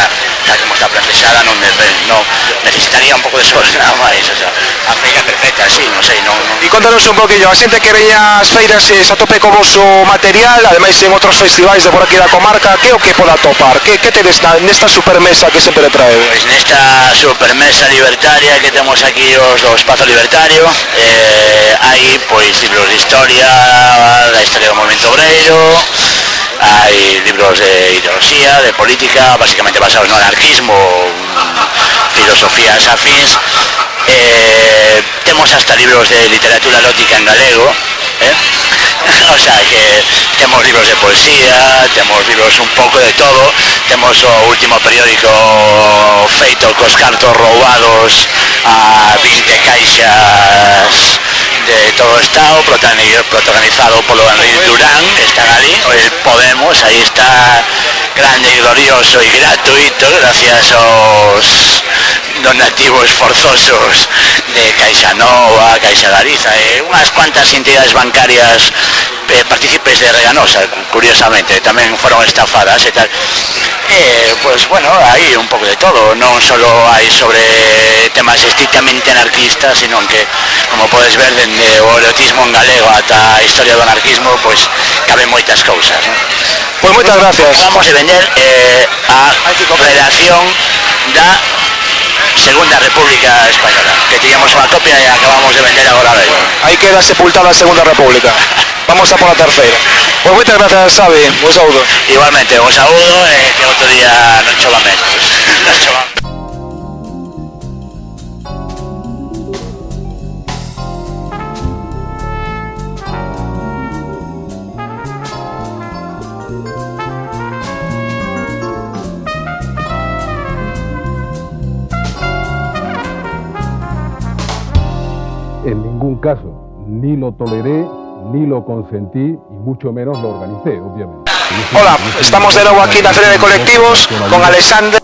xa como está plantexada non, me, non necesitaría un pouco de sol nada máis o sea, a feira perfecta, sí, non sei non, non... E contanos un poquillo, a xente que veña as feiras se atope co vosso material ademais en outros festivais de por aquí da comarca que o que poda topar? Que, que tedes na, nesta supermesa que sempre trae? Pois pues nesta supermesa libertaria que temos aquí os do Espazo Libertario eh, hai pois libros de historia da historia do movimento obreiro hay libros de ideología, de política, básicamente basados en anarquismo, filosofías afins. Eh, tenemos hasta libros de literatura erótica en galego. ¿eh? o sea que tenemos libros de poesía, tenemos libros un pouco de todo, temos o último periódico feito cos cartos roubados a 20 caixas de todo o Estado, protagonizado polo Henry Durán, están ali, o Podemos, aí está grande e glorioso e gratuito gracias aos donativos forzosos de Caixa Nova, Caixa Gariza e eh, unhas cuantas entidades bancarias eh, partícipes de Reganosa, curiosamente, tamén foron estafadas e tal. Eh, pois, pues, bueno, hai un pouco de todo, non só hai sobre temas estrictamente anarquistas, sino que, como podes ver, dende o erotismo en galego ata a historia do anarquismo, pois, pues, caben moitas cousas. Non? Pois pues moitas gracias. Vamos a vender eh, a relación da Segunda República Española, que teníamos una copia y acabamos de vender ahora mismo. Ahí queda sepultada la Segunda República. Vamos a por la tercera. Pues muchas gracias, Xavi. Un saludo. Igualmente, un saludo eh, que otro día nos chovamos. caso. Ni lo toleré, ni lo consentí y mucho menos lo organicé, obviamente. Hola, estamos de nuevo aquí en la Feria de Colectivos con Alexander.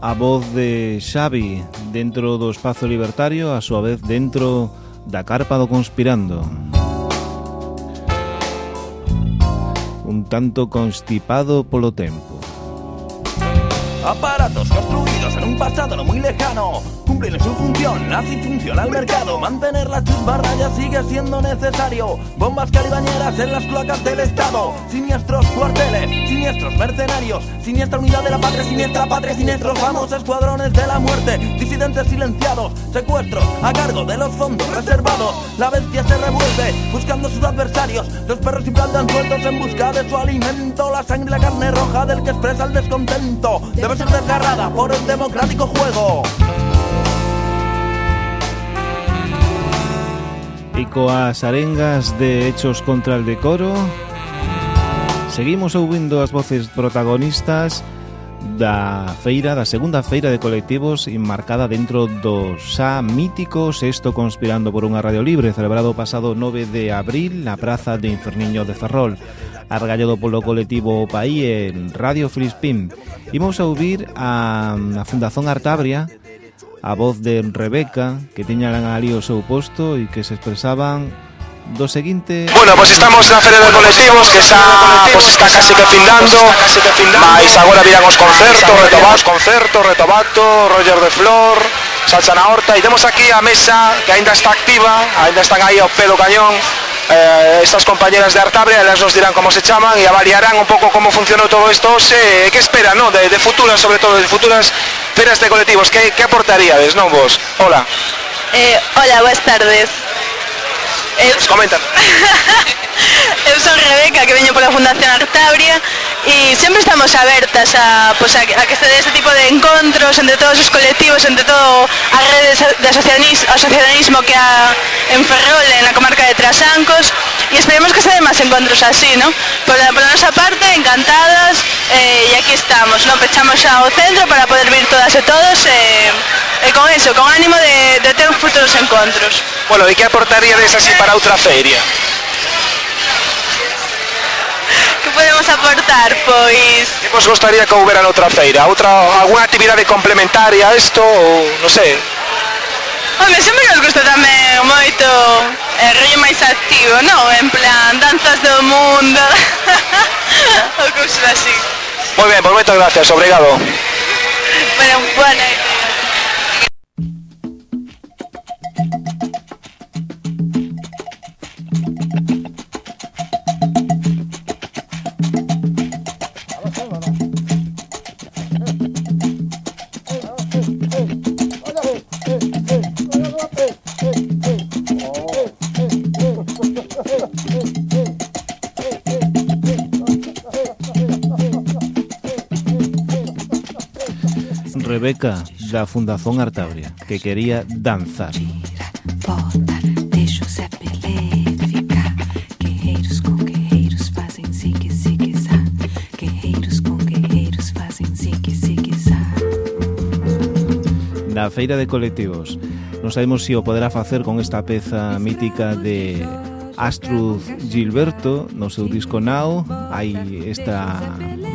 A voz de Xavi dentro do espazo libertario, a súa vez dentro da carpa do conspirando. Un tanto constipado polo tempo. Aparatos construidos en un pasado no muy lejano cumplen su función, así funciona el mercado. Mantener la chusma raya sigue siendo necesario. Bombas calibañeras en las placas del Estado. Siniestros cuarteles, siniestros mercenarios. Siniestra unidad de la patria, siniestra patria, siniestros vamos escuadrones de la muerte. Disidentes silenciados, secuestros a cargo de los fondos reservados. La bestia se revuelve buscando sus adversarios. Los perros implantan sueltos en busca de su alimento. La sangre y la carne roja del que expresa el descontento. Debe ser desgarrada por el democrático juego. e coas arengas de Hechos contra el Decoro Seguimos ouvindo as voces protagonistas da feira, da segunda feira de colectivos enmarcada dentro do xa mítico sexto conspirando por unha radio libre celebrado o pasado 9 de abril na praza de Inferniño de Ferrol argallado polo colectivo Paí en Radio Filispín. Imos a ouvir a, a Fundación Artabria a voz de Rebeca, que tiñan ali o seu posto e que se expresaban do seguinte. Bueno, pois pues estamos na Feria de Colectivos que está, pois pues está casi que findando casi mais agora virán os concertos, retobato, concerto, retobato, Roger de Flor, Salsa na Horta e temos aquí a mesa que aínda está activa, aínda están aí ao pé do cañón eh, estas compañeras de Artabria elas nos dirán como se chaman e avaliarán un pouco como funcionou todo isto e que esperan, no? de, futuras, sobre todo, de futuras feras de colectivos que, que aportaríades, non vos? Hola eh, Hola, boas tardes Eu... Pues comentan. eu son Rebeca, que veño pola Fundación Artabria e sempre estamos abertas a, pues, a, a que se dé este tipo de encontros entre todos os colectivos, entre todo a rede de asociacionismo, asociacionismo que a en Ferrol, en la comarca de Trasancos e esperemos que se den máis encontros así, ¿no? Por por a nosa parte, encantadas eh, e aquí estamos, ¿no? Pechamos xa o centro para poder vir todas e todos eh, e con eso, con ánimo de, de ter futuros encontros. Bueno, e que aportaríades así para outra feria? Que podemos aportar, pois... Que vos gostaría que houbera noutra feira? Outra, alguna actividade complementaria a isto ou, non sei? Home, sempre nos gusta tamén moito o rollo máis activo, non? En plan, danzas do mundo ou cousas así. Moi ben, pois moitas gracias, obrigado. Bueno, boa noite. Rebeca da Fundación Artabria, que quería danzar. Na feira de colectivos. Non sabemos se si o poderá facer con esta peza mítica de Astruz Gilberto no seu disco Now hai esta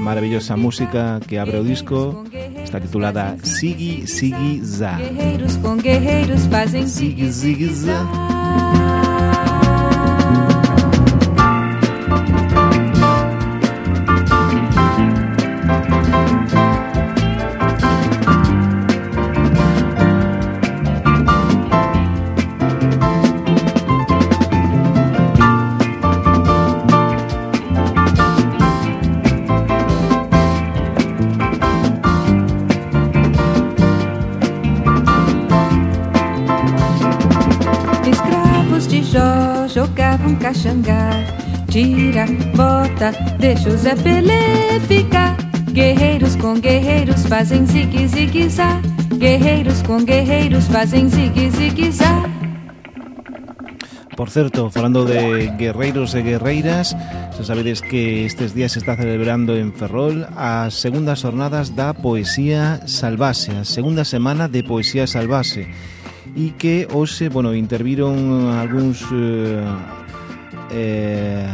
maravillosa música que abre o disco. Está titulada Sig Sig Zá. Guerreiros com guerreiros fazem Sig Sig Zá. Zé Pelé ficar. Guerreiros com guerreiros fazem zigue zigue zá. Guerreiros com guerreiros fazem zigue zigue. Por certo, falando de guerreiros e guerreiras Se sabedes que estes días se está celebrando en Ferrol As segundas jornadas da Poesía Salvase A segunda semana de Poesía Salvase E que hoxe, bueno, interviron algúns eh, eh,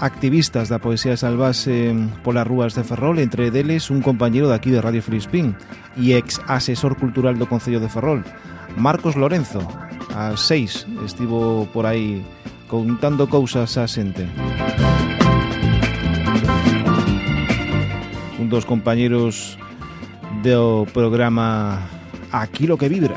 activistas da poesía salvase polas rúas de Ferrol, entre deles un compañeiro daqui de Radio Filispín e ex asesor cultural do Concello de Ferrol, Marcos Lorenzo. A seis estivo por aí contando cousas a xente. Un dos compañeros do programa Aquí lo que vibra.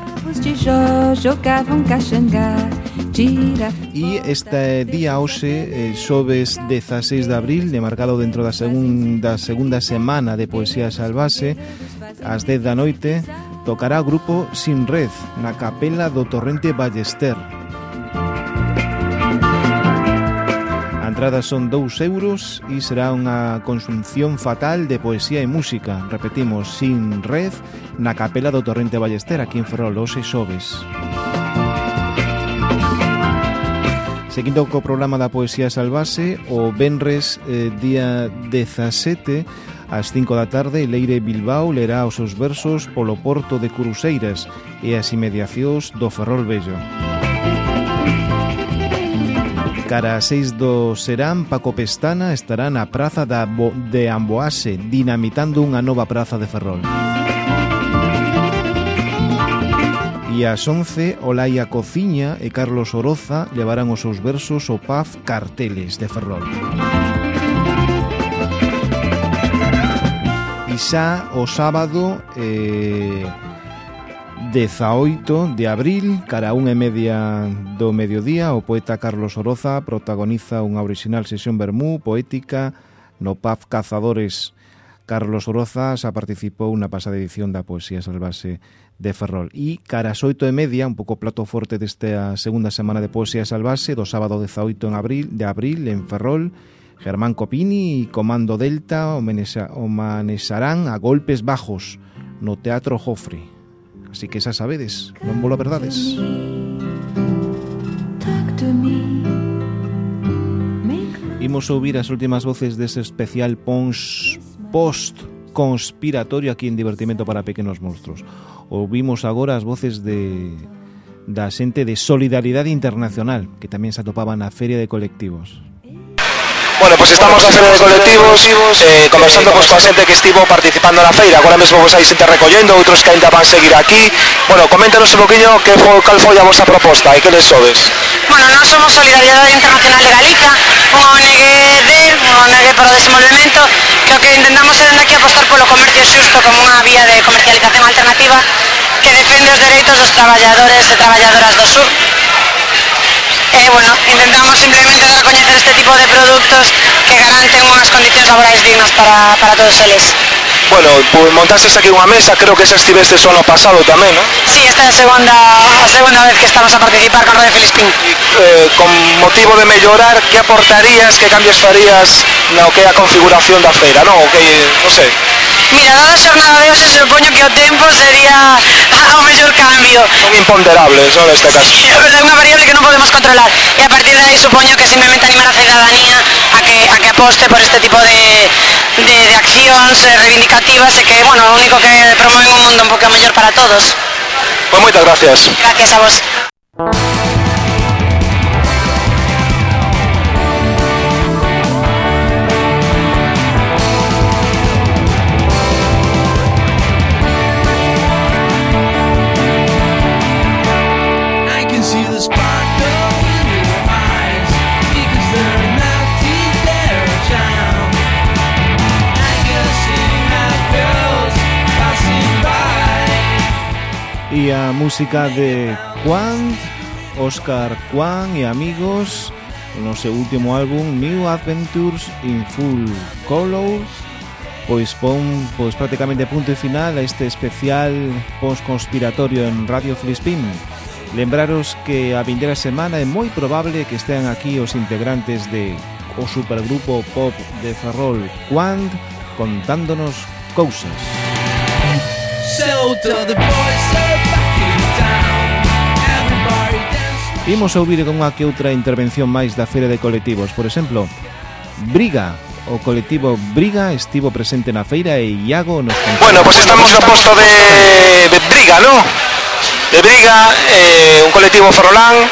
E este día hoxe, xoves 16 de abril, demarcado dentro da segunda, segunda semana de Poesía Salvase, ás 10 da noite, tocará o grupo Sin Red, na capela do Torrente Ballester, entradas son 2 euros e será unha consunción fatal de poesía e música, repetimos, sin red, na capela do Torrente Ballester, aquí en Ferrol, hoxe xoves. Seguindo co programa da poesía salvase, o Benres eh, día 17, Ás 5 da tarde, Leire Bilbao lerá os seus versos polo Porto de Curuseiras e as imediacións do Ferrol Bello. Cara a seis do Serán, Paco Pestana estará na praza da Bo, de Amboase dinamitando unha nova praza de Ferrol. E ás 11, Olaia Cociña e Carlos Oroza levarán os seus versos ao PAF Carteles de Ferrol. E xa o sábado... Eh, 18 de abril, cara a unha e media do mediodía, o poeta Carlos Oroza protagoniza unha original sesión vermú poética no PAF Cazadores. Carlos Oroza xa participou na pasada edición da Poesía Salvase de Ferrol. E cara as oito e media, un pouco plato forte desta segunda semana de Poesía Salvase, do sábado 18 en abril, de abril en Ferrol, Germán Copini e Comando Delta homenaxarán a golpes bajos no Teatro Jofre. Así que xa sabedes, non volo verdades. Imos ouvir as últimas voces dese especial pons post conspiratorio aquí en Divertimento para Pequenos Monstruos. Ouvimos agora as voces de da xente de Solidaridade Internacional, que tamén se atopaba na Feria de Colectivos. Bueno, pues estamos na sede de colectivos eh, eh, conversando pues, coa xente que estivo participando na feira. Agora mesmo vos hai xente recollendo, outros que ainda van seguir aquí. Bueno, coméntanos un poquinho que fo, cal foi a vosa proposta e que les sodes. Bueno, nós somos Solidariedade Internacional de Galiza Unha ONG de, unha ONG para o desenvolvemento. Que o que intentamos é dende aquí apostar polo comercio xusto como unha vía de comercialización alternativa que defende os dereitos dos traballadores e traballadoras do sur eh, bueno, intentamos simplemente dar a coñecer este tipo de produtos que garanten unhas condicións laborais dignas para, para todos eles. Bueno, pues montastes aquí unha mesa, creo que xa estivestes o ano pasado tamén, non? Sí, esta é a segunda, a segunda vez que estamos a participar con Radio Filispín. E, eh, con motivo de mellorar, que aportarías, que cambios farías no que é a configuración da feira, non? O que, non sei. Mira, dada a xornada de hoxe, supoño que o tempo sería o mellor cambio. Son imponderables, non, neste caso. Sí, é verdade, unha variable que non podemos controlar. E a partir de aí, supoño que simplemente animar a cidadanía a que, a que aposte por este tipo de, de, de accións eh, reivindicativas e que, bueno, o único que promoven un mundo un pouco mellor para todos. Pois pues moitas gracias. Gracias a vos. música de Quant, Oscar Kwan e amigos no seu último álbum New Adventures in Full Color. Pois pon pois prácticamente punto e final a este especial post-conspiratorio en Radio Filispín. Lembraros que a vindeira semana é moi probable que estean aquí os integrantes de o supergrupo pop de Ferrol Quant contándonos cousas. So Imos a ouvir con unha que outra intervención máis da Feira de Colectivos. Por exemplo, Briga, o colectivo Briga estivo presente na feira e Iago nos... Contou. Bueno, pues estamos no posto de, de Briga, ¿no? De Briga, eh, un colectivo ferrolán,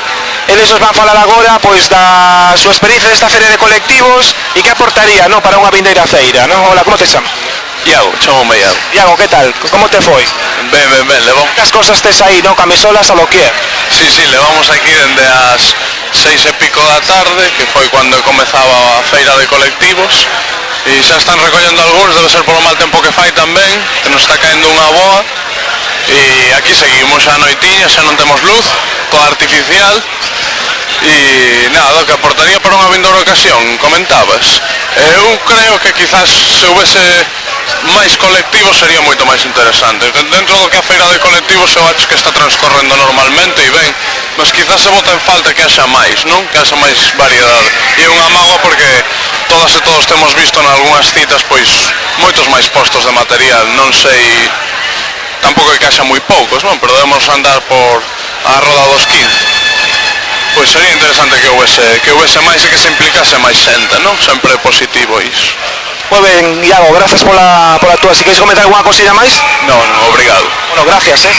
eles nos van falar agora pois da súa experiencia desta feira de colectivos e que aportaría, no, para unha vindeira feira, ¿no? Hola, como te chamas? Tiago, chamo Meiado. Iago, que tal? Como te foi? Ben, ben, ben, levamos... As cosas tes aí, non? Camisolas a lo que é? Sí, sí, levamos aquí dende as seis e pico da tarde, que foi cando comezaba a feira de colectivos, e xa están recollendo algúns, debe ser polo mal tempo que fai tamén, que nos está caendo unha boa, e aquí seguimos a noitinha, xa non temos luz, toda artificial, E nada, que aportaría para unha vindoura ocasión, comentabas. Eh, Eu creo que quizás se houvese máis colectivos sería moito máis interesante. Dentro do que a feira de colectivos eu acho que está transcorrendo normalmente e ben, mas quizás se bota en falta que haxa máis, non? Que haxa máis variedade. E é unha mágoa porque todas e todos temos visto en algunhas citas pois moitos máis postos de material, non sei tampouco que haxa moi poucos, non? Pero debemos andar por a roda dos 15 pois sería interesante que houvese que houvese máis e que se implicase máis xente, non? Sempre positivo iso. Moi ben, Iago, gracias pola, pola túa. Si queres comentar alguna cosilla máis? Non, non, obrigado. Bueno, gracias, eh.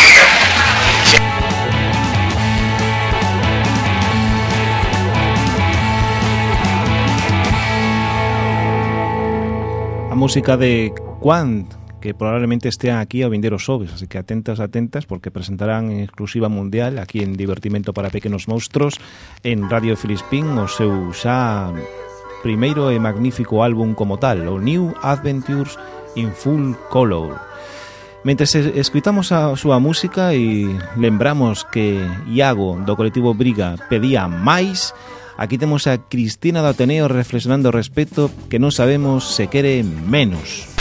A música de Quant, que probablemente estea aquí a vender os así que atentas, atentas, porque presentarán en exclusiva mundial aquí en Divertimento para Pequenos Monstros en Radio Filispín o seu xa primeiro e magnífico álbum como tal, o New Adventures in Full Color. Mentre escuitamos a súa música e lembramos que Iago do colectivo Briga pedía máis, aquí temos a Cristina do Ateneo reflexionando o respecto que non sabemos se quere menos.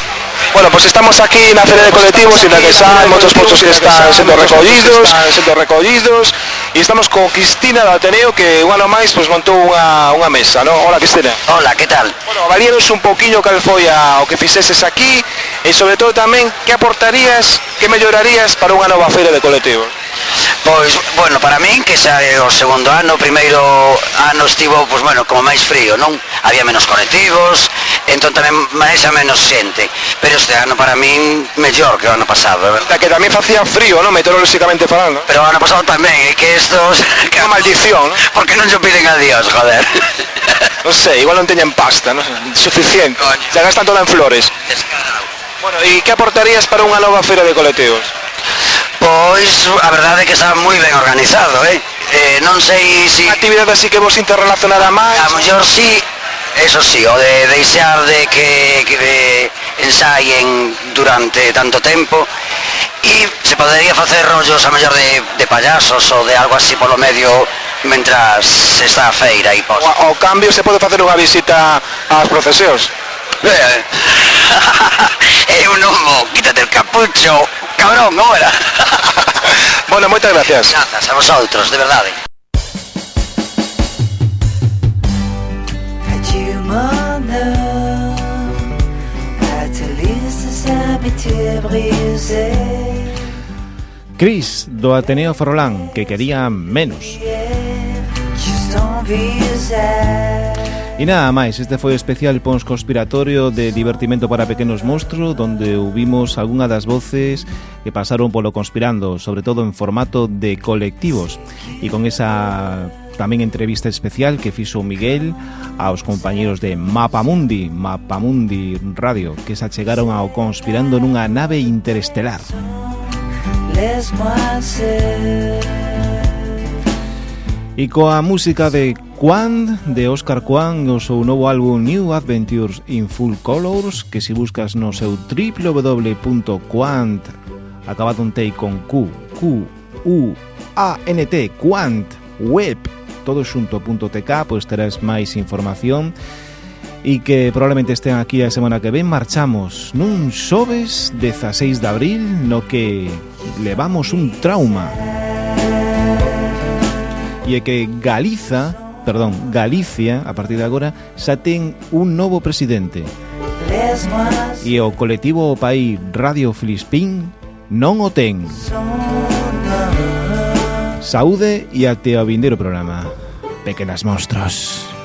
Bueno, pues estamos aquí na Feria de Colectivos en la que están moitos moitos que están sendo recollidos, están sendo recollidos e estamos co Cristina do Ateneo que un ano máis pois pues, montou unha, unha mesa, non? Hola Cristina. Hola, que tal? Bueno, valíanos un poquillo cal foi a, o que fixeses aquí e sobre todo tamén que aportarías, que mellorarías para unha nova Feira de Colectivos. Pois, bueno, para min que xa é o segundo ano, o primeiro ano estivo, pois, bueno, como máis frío, non? Había menos colectivos, entón tamén máis a menos xente. Pero este ano para min mellor que o ano pasado, verdad? que tamén facía frío, ¿no? Meteorolóxicamente falando. Pero o ano pasado tamén, é que estos... Que maldición, ¿no? Porque non se piden a Dios, joder. Non sei, igual non teñen pasta, ¿no? Suficiente. Se gastan toda en flores. Bueno, e que aportarías para unha nova feira de colectivos? Pois a verdade é que está moi ben organizado, eh? eh non sei si... Actividade así que vos interrelacionada máis? A mellor sí, Eso sí, o de deixar de que, que de ensaien durante tanto tempo e se podería facer rollos a mellor de, de payasos ou de algo así polo medio mentras se está a feira e pos. O, o cambio se pode facer unha visita ás procesións? Eh, é un humo, quítate el capucho, cabrón, ora. bueno, moitas gracias. Grazas a vosotros, de verdade. Cris do Ateneo Ferrolán, que quería menos. E nada máis, este foi o especial Pons Conspiratorio de Divertimento para Pequenos Monstruos Donde ouvimos algunha das voces que pasaron polo conspirando Sobre todo en formato de colectivos. E con esa tamén entrevista especial que fixo Miguel aos compañeiros de Mapamundi, Mapamundi Radio, que se achegaron ao Conspirando nunha nave interestelar. E coa música de Quan, de Óscar Quan, o seu novo álbum New Adventures in Full Colors, que se buscas no seu www.quant, acabado un tei con Q, Q, U, A, N, T, Quant, web, todoxunto.tk, pois terás máis información. E que probablemente estean aquí a semana que ven marchamos nun xoves 16 de abril no que levamos un trauma. E é que Galiza perdón, Galicia a partir de agora xa ten un novo presidente. E o colectivo o país Radio Filispín non o ten. Saúde e até ao vindeiro programa. Pequenas monstros.